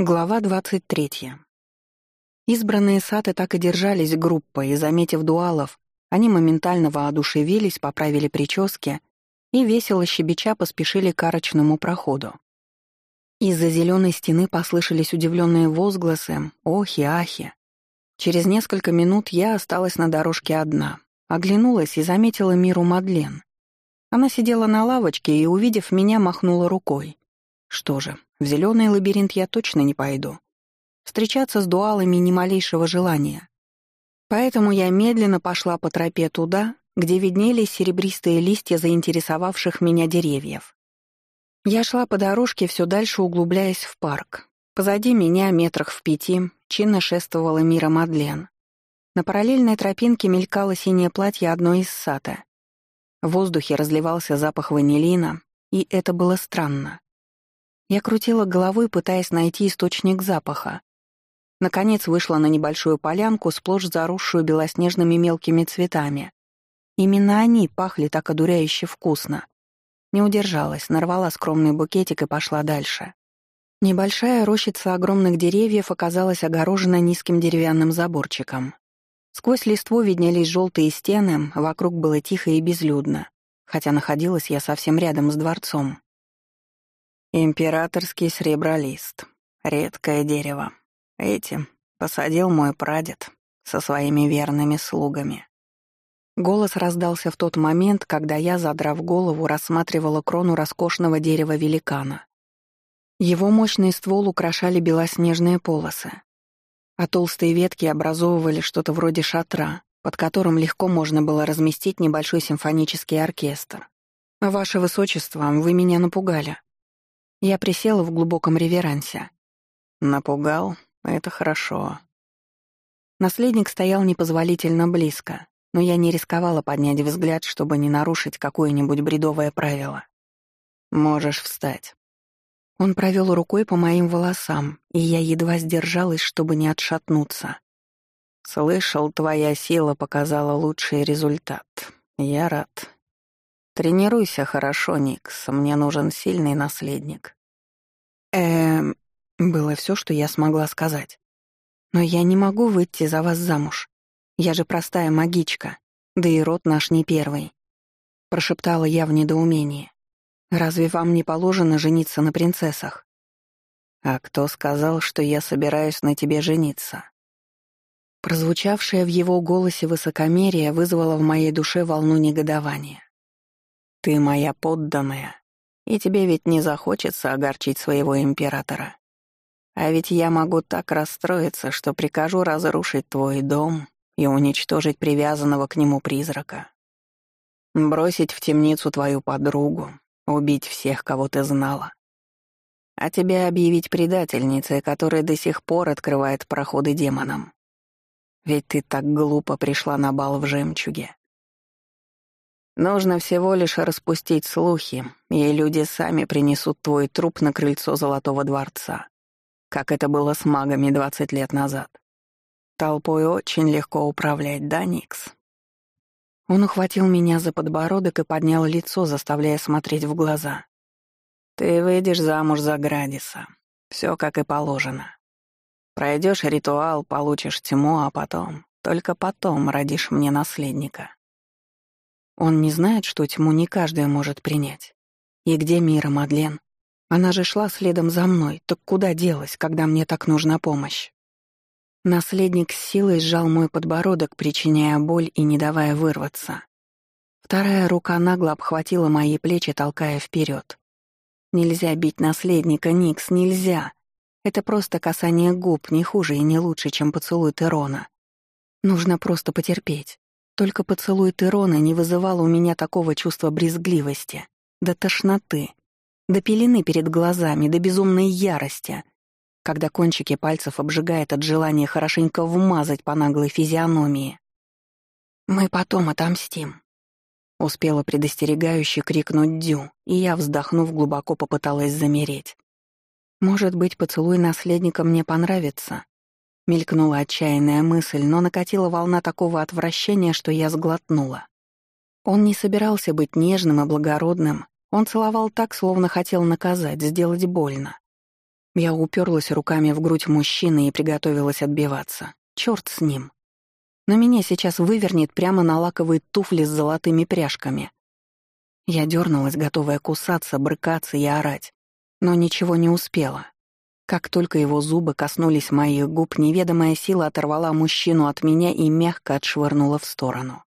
Глава 23. Избранные саты так и держались группой, и, заметив дуалов, они моментально воодушевились, поправили прически и, весело щебеча, поспешили к арочному проходу. Из-за зеленой стены послышались удивленные возгласы «Охи-ахи». Через несколько минут я осталась на дорожке одна, оглянулась и заметила миру Мадлен. Она сидела на лавочке и, увидев меня, махнула рукой. Что же, в зеленый лабиринт я точно не пойду. Встречаться с дуалами ни малейшего желания. Поэтому я медленно пошла по тропе туда, где виднелись серебристые листья заинтересовавших меня деревьев. Я шла по дорожке, все дальше углубляясь в парк. Позади меня, метрах в пяти, чинно шествовала Мира Мадлен. На параллельной тропинке мелькало синее платье одной из сата. В воздухе разливался запах ванилина, и это было странно. Я крутила головой, пытаясь найти источник запаха. Наконец вышла на небольшую полянку, сплошь заросшую белоснежными мелкими цветами. Именно они пахли так одуряюще вкусно. Не удержалась, нарвала скромный букетик и пошла дальше. Небольшая рощица огромных деревьев оказалась огорожена низким деревянным заборчиком. Сквозь листву виднелись желтые стены, вокруг было тихо и безлюдно, хотя находилась я совсем рядом с дворцом. Императорский сребролист. Редкое дерево. Эти посадил мой прадед со своими верными слугами. Голос раздался в тот момент, когда я, задрав голову, рассматривала крону роскошного дерева великана. Его мощный ствол украшали белоснежные полосы, а толстые ветки образовывали что-то вроде шатра, под которым легко можно было разместить небольшой симфонический оркестр. «Ваше Высочество, вы меня напугали», я присела в глубоком реверансе. Напугал? Это хорошо. Наследник стоял непозволительно близко, но я не рисковала поднять взгляд, чтобы не нарушить какое-нибудь бредовое правило. «Можешь встать». Он провел рукой по моим волосам, и я едва сдержалась, чтобы не отшатнуться. «Слышал, твоя сила показала лучший результат. Я рад. «Тренируйся хорошо, Никс, мне нужен сильный наследник». Эм, было все, что я смогла сказать. «Но я не могу выйти за вас замуж. Я же простая магичка, да и род наш не первый», — прошептала я в недоумении. «Разве вам не положено жениться на принцессах?» «А кто сказал, что я собираюсь на тебе жениться?» Прозвучавшее в его голосе высокомерие вызвало в моей душе волну негодования. Ты моя подданная, и тебе ведь не захочется огорчить своего императора. А ведь я могу так расстроиться, что прикажу разрушить твой дом и уничтожить привязанного к нему призрака. Бросить в темницу твою подругу, убить всех, кого ты знала. А тебя объявить предательницей, которая до сих пор открывает проходы демонам. Ведь ты так глупо пришла на бал в жемчуге. Нужно всего лишь распустить слухи, и люди сами принесут твой труп на крыльцо Золотого дворца, как это было с магами двадцать лет назад. Толпой очень легко управлять, да, Никс? Он ухватил меня за подбородок и поднял лицо, заставляя смотреть в глаза. Ты выйдешь замуж за Градиса. Все как и положено. Пройдешь ритуал, получишь тьму, а потом, только потом родишь мне наследника. Он не знает, что тьму не каждая может принять. И где Мира, Мадлен? Она же шла следом за мной, так куда делась, когда мне так нужна помощь? Наследник с силой сжал мой подбородок, причиняя боль и не давая вырваться. Вторая рука нагло обхватила мои плечи, толкая вперед. Нельзя бить наследника, Никс, нельзя. Это просто касание губ, не хуже и не лучше, чем поцелуй Терона. Нужно просто потерпеть. Только поцелуй Терона не вызывал у меня такого чувства брезгливости, до тошноты, до пелены перед глазами, до безумной ярости, когда кончики пальцев обжигает от желания хорошенько вмазать по наглой физиономии. «Мы потом отомстим», — успела предостерегающе крикнуть Дю, и я, вздохнув, глубоко попыталась замереть. Может быть, поцелуй наследника мне понравится, Мелькнула отчаянная мысль, но накатила волна такого отвращения, что я сглотнула. Он не собирался быть нежным и благородным, он целовал так, словно хотел наказать, сделать больно. Я уперлась руками в грудь мужчины и приготовилась отбиваться. Черт с ним. Но меня сейчас вывернет прямо на лаковые туфли с золотыми пряжками. Я дернулась, готовая кусаться, брыкаться и орать. Но ничего не успела. Как только его зубы коснулись моих губ, неведомая сила оторвала мужчину от меня и мягко отшвырнула в сторону.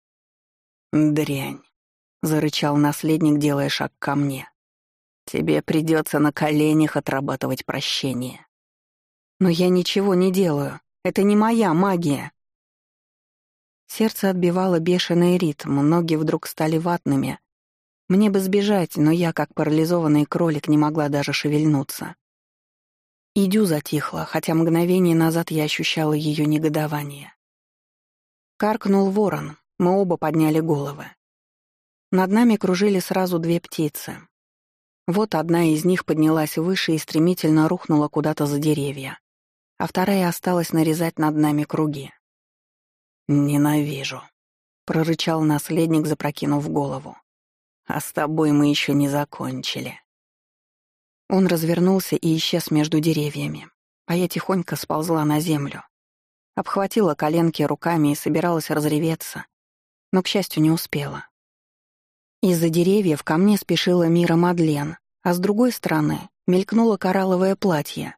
«Дрянь», — зарычал наследник, делая шаг ко мне. «Тебе придется на коленях отрабатывать прощение». «Но я ничего не делаю. Это не моя магия». Сердце отбивало бешеный ритм, ноги вдруг стали ватными. Мне бы сбежать, но я, как парализованный кролик, не могла даже шевельнуться. Идю затихла, хотя мгновение назад я ощущала ее негодование. Каркнул ворон, мы оба подняли головы. Над нами кружили сразу две птицы. Вот одна из них поднялась выше и стремительно рухнула куда-то за деревья, а вторая осталась нарезать над нами круги. «Ненавижу», — прорычал наследник, запрокинув голову. «А с тобой мы еще не закончили». Он развернулся и исчез между деревьями, а я тихонько сползла на землю. Обхватила коленки руками и собиралась разреветься, но, к счастью, не успела. Из-за деревьев ко мне спешила Мира Мадлен, а с другой стороны мелькнуло коралловое платье,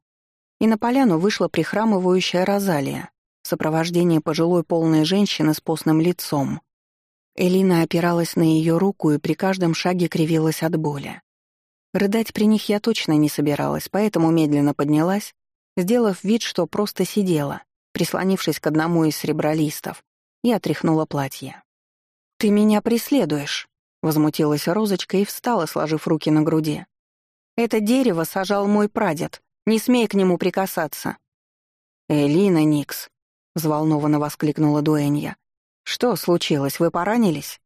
и на поляну вышла прихрамывающая Розалия в сопровождении пожилой полной женщины с постным лицом. Элина опиралась на ее руку и при каждом шаге кривилась от боли. Рыдать при них я точно не собиралась, поэтому медленно поднялась, сделав вид, что просто сидела, прислонившись к одному из сребролистов, и отряхнула платье. «Ты меня преследуешь», — возмутилась Розочка и встала, сложив руки на груди. «Это дерево сажал мой прадед. Не смей к нему прикасаться». «Элина Никс», — взволнованно воскликнула Дуэнья. «Что случилось, вы поранились?»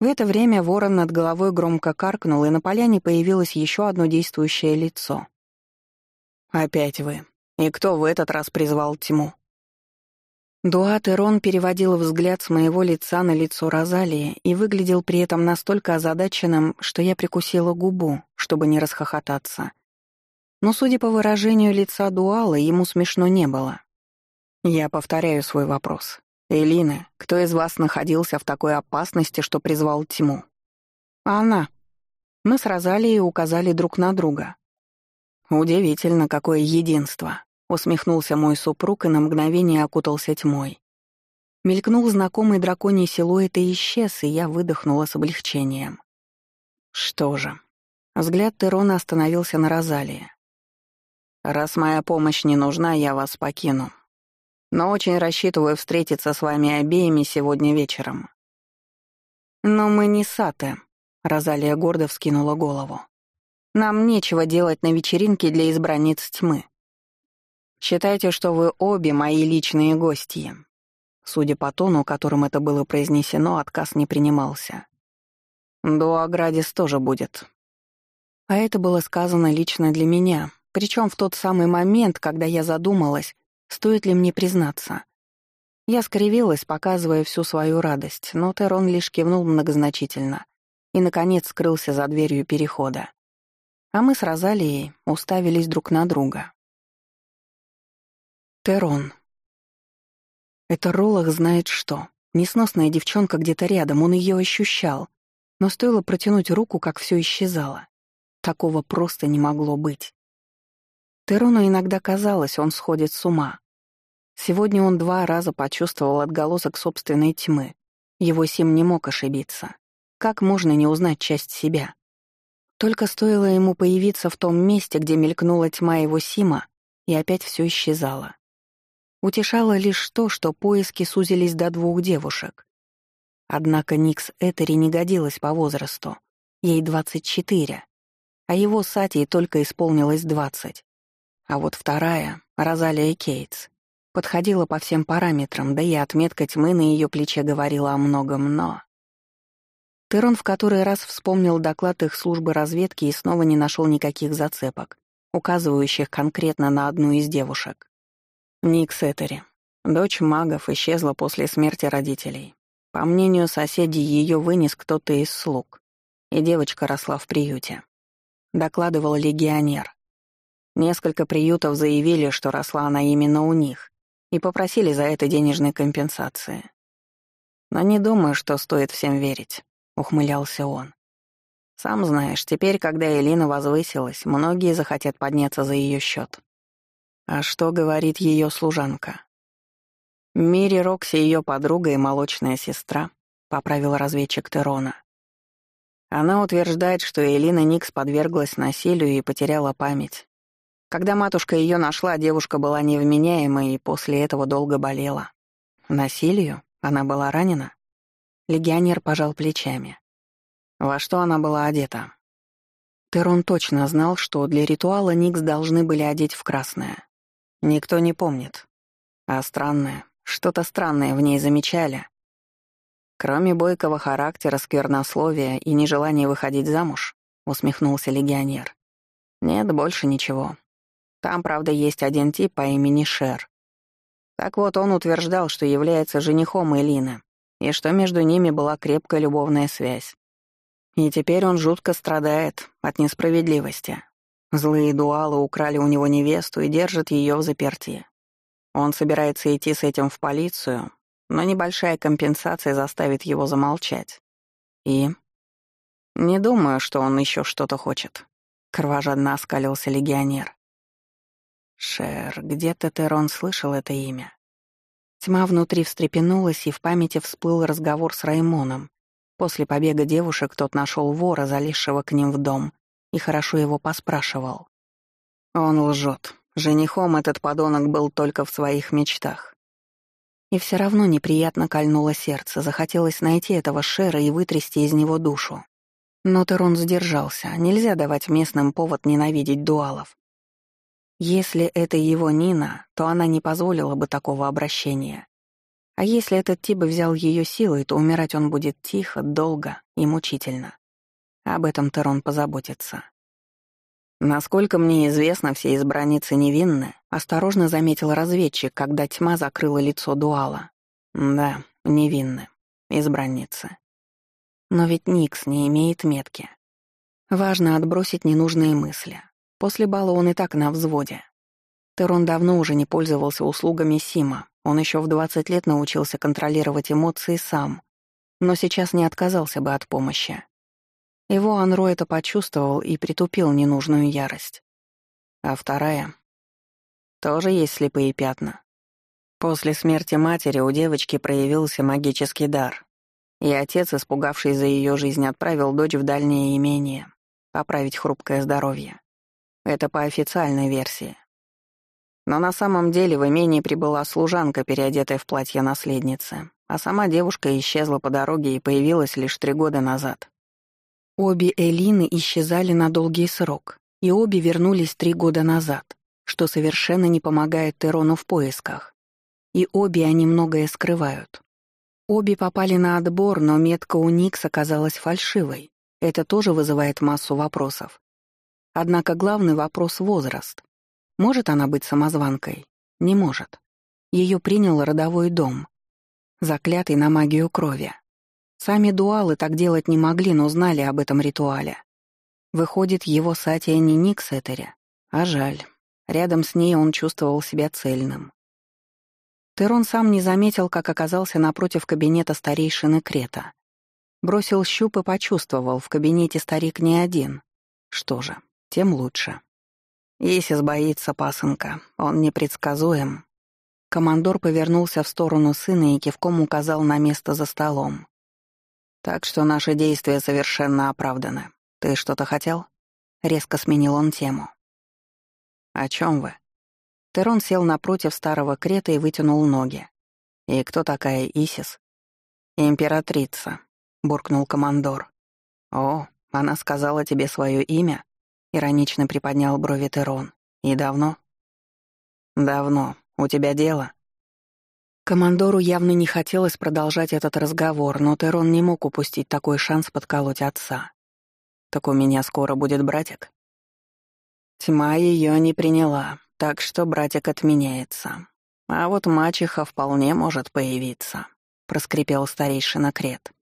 В это время ворон над головой громко каркнул, и на поляне появилось еще одно действующее лицо. «Опять вы. И кто в этот раз призвал тьму?» Дуат Ирон переводил взгляд с моего лица на лицо Розалии и выглядел при этом настолько озадаченным, что я прикусила губу, чтобы не расхохотаться. Но, судя по выражению лица Дуала, ему смешно не было. Я повторяю свой вопрос. «Элина, кто из вас находился в такой опасности, что призвал тьму?» «Она». Мы с Розалией указали друг на друга. «Удивительно, какое единство», — усмехнулся мой супруг и на мгновение окутался тьмой. Мелькнул знакомый драконий силуэт и исчез, и я выдохнула с облегчением. Что же. Взгляд Терона остановился на Розалии. «Раз моя помощь не нужна, я вас покину но очень рассчитываю встретиться с вами обеими сегодня вечером». «Но мы не саты», — Розалия гордо вскинула голову. «Нам нечего делать на вечеринке для избранниц тьмы. Считайте, что вы обе мои личные гости». Судя по тону, которым это было произнесено, отказ не принимался. «Дуаградис тоже будет». А это было сказано лично для меня, причем в тот самый момент, когда я задумалась, Стоит ли мне признаться? Я скривилась, показывая всю свою радость, но Терон лишь кивнул многозначительно и, наконец, скрылся за дверью перехода. А мы с Розалией уставились друг на друга. Терон. Это Ролах знает что. Несносная девчонка где-то рядом, он ее ощущал. Но стоило протянуть руку, как все исчезало. Такого просто не могло быть. Терону иногда казалось, он сходит с ума. Сегодня он два раза почувствовал отголосок собственной тьмы. Его Сим не мог ошибиться. Как можно не узнать часть себя? Только стоило ему появиться в том месте, где мелькнула тьма его Сима, и опять все исчезало. Утешало лишь то, что поиски сузились до двух девушек. Однако Никс Этери не годилась по возрасту. Ей 24, а его Сати только исполнилось 20. А вот вторая, Розалия Кейтс, подходила по всем параметрам, да и отметка тьмы на ее плече говорила о многом «но». Терон в который раз вспомнил доклад их службы разведки и снова не нашел никаких зацепок, указывающих конкретно на одну из девушек. Ник Сеттери. Дочь магов исчезла после смерти родителей. По мнению соседей, ее вынес кто-то из слуг, и девочка росла в приюте. Докладывал легионер. Несколько приютов заявили, что росла она именно у них, и попросили за это денежной компенсации. Но не думаю, что стоит всем верить, ухмылялся он. Сам знаешь, теперь, когда Элина возвысилась, многие захотят подняться за ее счет. А что говорит ее служанка? Мири Рокси ее подруга и молочная сестра, поправил разведчик Терона. Она утверждает, что Элина Никс подверглась насилию и потеряла память. Когда матушка ее нашла, девушка была невменяемой и после этого долго болела. Насилию? Она была ранена? Легионер пожал плечами. Во что она была одета? Терон точно знал, что для ритуала Никс должны были одеть в красное. Никто не помнит. А странное, что-то странное в ней замечали. Кроме бойкого характера, сквернословия и нежелания выходить замуж, усмехнулся легионер. Нет, больше ничего. Там, правда, есть один тип по имени Шер. Так вот, он утверждал, что является женихом Элины, и что между ними была крепкая любовная связь. И теперь он жутко страдает от несправедливости. Злые дуалы украли у него невесту и держат ее в заперти. Он собирается идти с этим в полицию, но небольшая компенсация заставит его замолчать. И... Не думаю, что он еще что-то хочет. Кровожадно оскалился легионер. Шер, где-то Терон слышал это имя. Тьма внутри встрепенулась, и в памяти всплыл разговор с Раймоном. После побега девушек тот нашел вора, залезшего к ним в дом, и хорошо его поспрашивал. Он лжет. Женихом этот подонок был только в своих мечтах. И все равно неприятно кольнуло сердце, захотелось найти этого Шера и вытрясти из него душу. Но Терон сдержался, нельзя давать местным повод ненавидеть дуалов. Если это его Нина, то она не позволила бы такого обращения. А если этот тип взял ее силой, то умирать он будет тихо, долго и мучительно. Об этом Терон позаботится. Насколько мне известно, все избранницы невинны, осторожно заметил разведчик, когда тьма закрыла лицо Дуала. Да, невинны. Избранницы. Но ведь Никс не имеет метки. Важно отбросить ненужные мысли. После бала он и так на взводе. Терон давно уже не пользовался услугами Сима, он еще в 20 лет научился контролировать эмоции сам, но сейчас не отказался бы от помощи. Его Анро это почувствовал и притупил ненужную ярость. А вторая... Тоже есть слепые пятна. После смерти матери у девочки проявился магический дар, и отец, испугавшись за ее жизнь, отправил дочь в дальнее имение, поправить хрупкое здоровье. Это по официальной версии. Но на самом деле в имении прибыла служанка, переодетая в платье наследницы, а сама девушка исчезла по дороге и появилась лишь три года назад. Обе Элины исчезали на долгий срок, и обе вернулись три года назад, что совершенно не помогает Терону в поисках. И обе они многое скрывают. Обе попали на отбор, но метка у Никс оказалась фальшивой. Это тоже вызывает массу вопросов. Однако главный вопрос — возраст. Может она быть самозванкой? Не может. Ее принял родовой дом, заклятый на магию крови. Сами дуалы так делать не могли, но знали об этом ритуале. Выходит, его Сатия не Никсетеря, а жаль. Рядом с ней он чувствовал себя цельным. Терон сам не заметил, как оказался напротив кабинета старейшины Крета. Бросил щуп и почувствовал, в кабинете старик не один. Что же, тем лучше. Исис боится пасынка, он непредсказуем. Командор повернулся в сторону сына и кивком указал на место за столом. Так что наши действия совершенно оправданы. Ты что-то хотел? Резко сменил он тему. О чем вы? Терон сел напротив старого крета и вытянул ноги. И кто такая Исис? Императрица, буркнул командор. О, она сказала тебе свое имя? — иронично приподнял брови Терон. «И давно?» «Давно. У тебя дело?» Командору явно не хотелось продолжать этот разговор, но Терон не мог упустить такой шанс подколоть отца. «Так у меня скоро будет братик?» Тьма ее не приняла, так что братик отменяется. А вот мачеха вполне может появиться, — проскрипел старейшина Крет.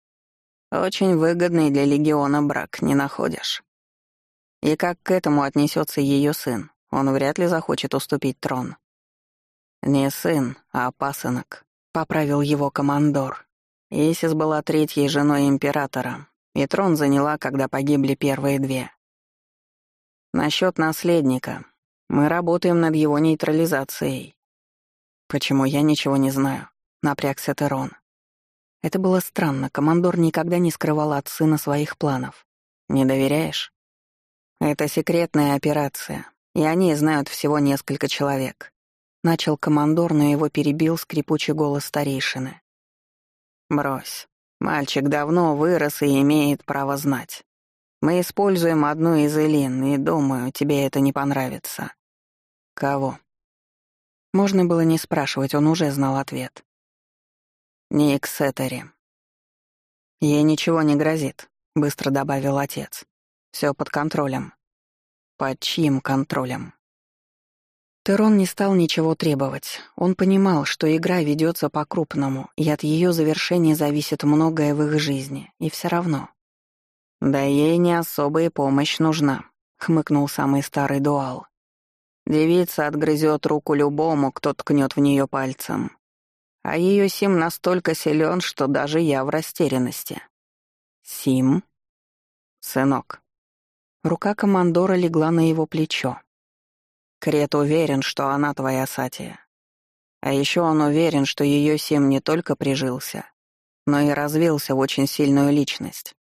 Очень выгодный для легиона брак, не находишь? И как к этому отнесется ее сын? он вряд ли захочет уступить трон. Не сын, а пасынок, поправил его командор. Исис была третьей женой императора, и трон заняла, когда погибли первые две. Насчет наследника. Мы работаем над его нейтрализацией. Почему я ничего не знаю? Напрягся Терон. Это было странно, командор никогда не скрывал от сына своих планов. Не доверяешь? Это секретная операция, и они знают всего несколько человек. Начал командор, но его перебил скрипучий голос старейшины. «Брось. Мальчик давно вырос и имеет право знать. Мы используем одну из Элин, и, думаю, тебе это не понравится». «Кого?» Можно было не спрашивать, он уже знал ответ. «Ник Сеттери». «Ей ничего не грозит», — быстро добавил отец. Все под контролем». «Под чьим контролем?» Терон не стал ничего требовать. Он понимал, что игра ведется по-крупному, и от ее завершения зависит многое в их жизни, и все равно. «Да ей не особая помощь нужна», — хмыкнул самый старый дуал. «Девица отгрызет руку любому, кто ткнет в нее пальцем. А ее Сим настолько силен, что даже я в растерянности». «Сим?» «Сынок». Рука командора легла на его плечо. Крет уверен, что она твоя Сатия. А еще он уверен, что ее Сим не только прижился, но и развился в очень сильную личность.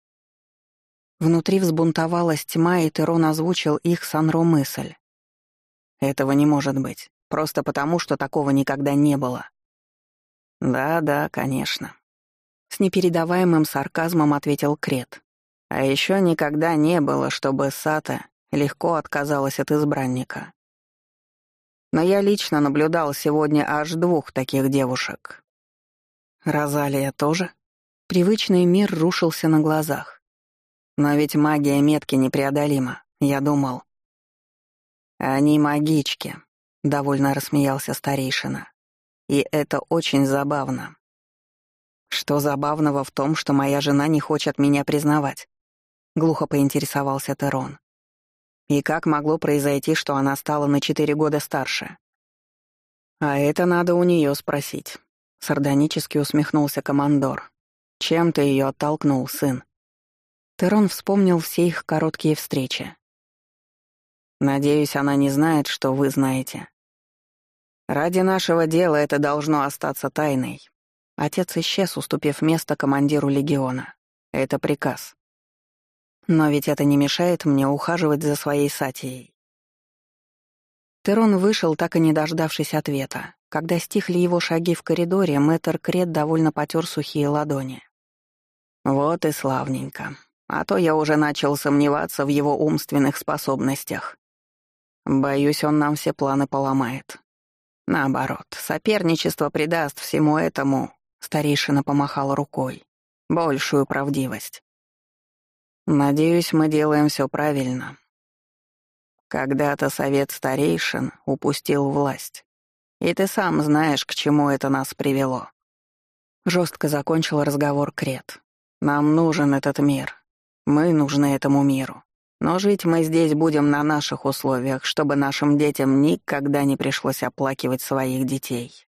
Внутри взбунтовалась тьма, и Терон озвучил их Санро мысль. Этого не может быть, просто потому, что такого никогда не было. Да-да, конечно. С непередаваемым сарказмом ответил Крет. А еще никогда не было, чтобы Сата легко отказалась от избранника. Но я лично наблюдал сегодня аж двух таких девушек. Розалия тоже? Привычный мир рушился на глазах. Но ведь магия метки непреодолима, я думал. Они магички, довольно рассмеялся старейшина. И это очень забавно. Что забавного в том, что моя жена не хочет меня признавать? Глухо поинтересовался Терон. И как могло произойти, что она стала на четыре года старше? А это надо у нее спросить. Сардонически усмехнулся командор. Чем ты ее оттолкнул, сын? Терон вспомнил все их короткие встречи. Надеюсь, она не знает, что вы знаете. Ради нашего дела это должно остаться тайной. Отец исчез, уступив место командиру легиона. Это приказ. Но ведь это не мешает мне ухаживать за своей Сатией. Терон вышел, так и не дождавшись ответа. Когда стихли его шаги в коридоре, мэтр Крет довольно потер сухие ладони. «Вот и славненько. А то я уже начал сомневаться в его умственных способностях. Боюсь, он нам все планы поломает. Наоборот, соперничество придаст всему этому...» Старейшина помахал рукой. «Большую правдивость. Надеюсь, мы делаем все правильно. Когда-то совет старейшин упустил власть. И ты сам знаешь, к чему это нас привело. Жестко закончил разговор Крет. Нам нужен этот мир. Мы нужны этому миру. Но жить мы здесь будем на наших условиях, чтобы нашим детям никогда не пришлось оплакивать своих детей.